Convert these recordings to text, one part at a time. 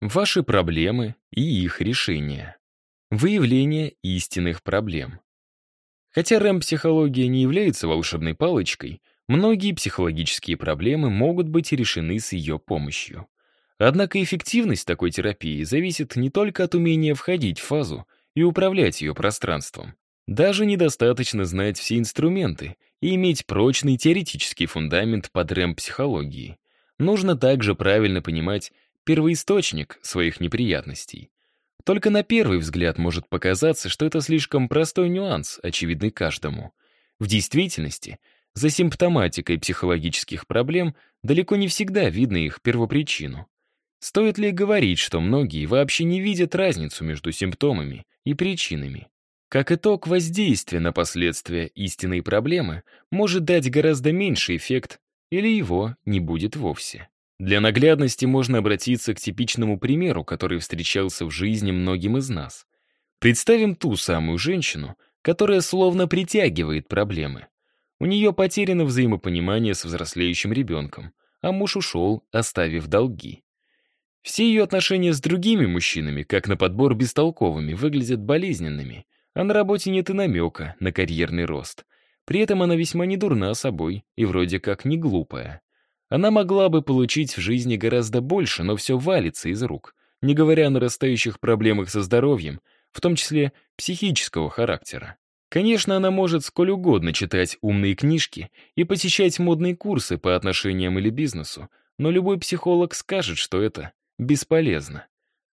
Ваши проблемы и их решения. Выявление истинных проблем. Хотя рэм-психология не является волшебной палочкой, многие психологические проблемы могут быть решены с ее помощью. Однако эффективность такой терапии зависит не только от умения входить в фазу и управлять ее пространством. Даже недостаточно знать все инструменты и иметь прочный теоретический фундамент под рэм-психологии. Нужно также правильно понимать первоисточник своих неприятностей. Только на первый взгляд может показаться, что это слишком простой нюанс, очевидный каждому. В действительности, за симптоматикой психологических проблем далеко не всегда видно их первопричину. Стоит ли говорить, что многие вообще не видят разницу между симптомами и причинами? Как итог, воздействие на последствия истинной проблемы может дать гораздо меньший эффект или его не будет вовсе. Для наглядности можно обратиться к типичному примеру, который встречался в жизни многим из нас. Представим ту самую женщину, которая словно притягивает проблемы. У нее потеряно взаимопонимание с взрослеющим ребенком, а муж ушел, оставив долги. Все ее отношения с другими мужчинами, как на подбор бестолковыми, выглядят болезненными, а на работе нет и намека на карьерный рост. При этом она весьма недурна собой и вроде как не глупая. Она могла бы получить в жизни гораздо больше, но все валится из рук, не говоря о нарастающих проблемах со здоровьем, в том числе психического характера. Конечно, она может сколь угодно читать умные книжки и посещать модные курсы по отношениям или бизнесу, но любой психолог скажет, что это бесполезно.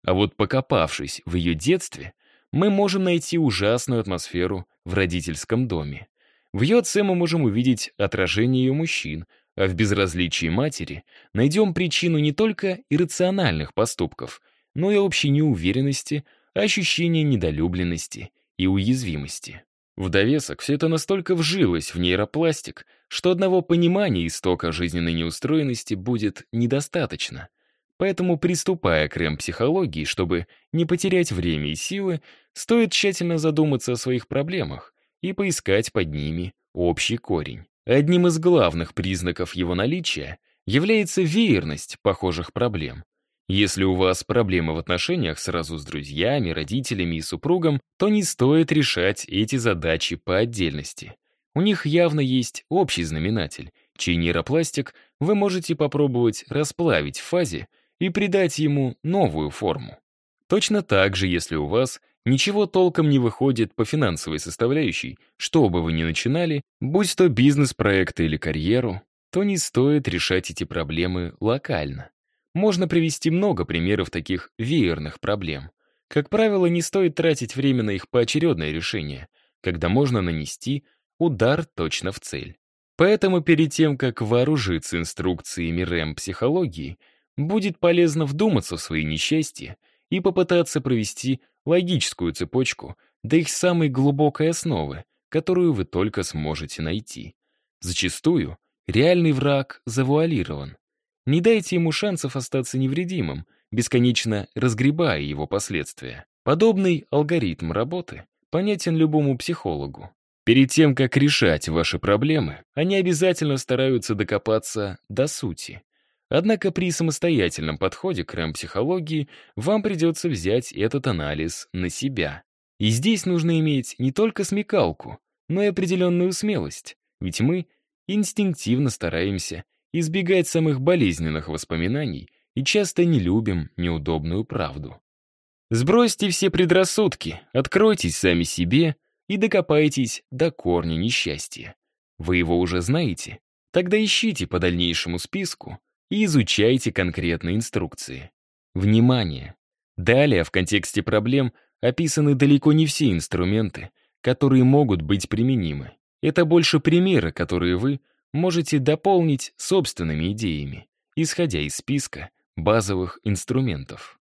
А вот покопавшись в ее детстве, мы можем найти ужасную атмосферу в родительском доме. В ее отце мы можем увидеть отражение ее мужчин, а в безразличии матери найдем причину не только иррациональных поступков, но и общей неуверенности, ощущения недолюбленности и уязвимости. В довесок все это настолько вжилось в нейропластик, что одного понимания истока жизненной неустроенности будет недостаточно. Поэтому, приступая к рэм-психологии, чтобы не потерять время и силы, стоит тщательно задуматься о своих проблемах и поискать под ними общий корень. Одним из главных признаков его наличия является веерность похожих проблем. Если у вас проблемы в отношениях сразу с друзьями, родителями и супругом, то не стоит решать эти задачи по отдельности. У них явно есть общий знаменатель, чей нейропластик вы можете попробовать расплавить в фазе и придать ему новую форму. Точно так же, если у вас ничего толком не выходит по финансовой составляющей, что бы вы ни начинали, будь то бизнес-проекты или карьеру, то не стоит решать эти проблемы локально. Можно привести много примеров таких веерных проблем. Как правило, не стоит тратить время на их поочередное решение, когда можно нанести удар точно в цель. Поэтому перед тем, как вооружиться инструкциями РЭМ-психологии, будет полезно вдуматься в свои несчастья и попытаться провести логическую цепочку до их самой глубокой основы, которую вы только сможете найти. Зачастую реальный враг завуалирован. Не дайте ему шансов остаться невредимым, бесконечно разгребая его последствия. Подобный алгоритм работы понятен любому психологу. Перед тем, как решать ваши проблемы, они обязательно стараются докопаться до сути. Однако при самостоятельном подходе к рэм-психологии вам придется взять этот анализ на себя. И здесь нужно иметь не только смекалку, но и определенную смелость, ведь мы инстинктивно стараемся избегать самых болезненных воспоминаний и часто не любим неудобную правду. Сбросьте все предрассудки, откройтесь сами себе и докопайтесь до корня несчастья. Вы его уже знаете? Тогда ищите по дальнейшему списку и изучайте конкретные инструкции. Внимание! Далее в контексте проблем описаны далеко не все инструменты, которые могут быть применимы. Это больше примеры, которые вы можете дополнить собственными идеями, исходя из списка базовых инструментов.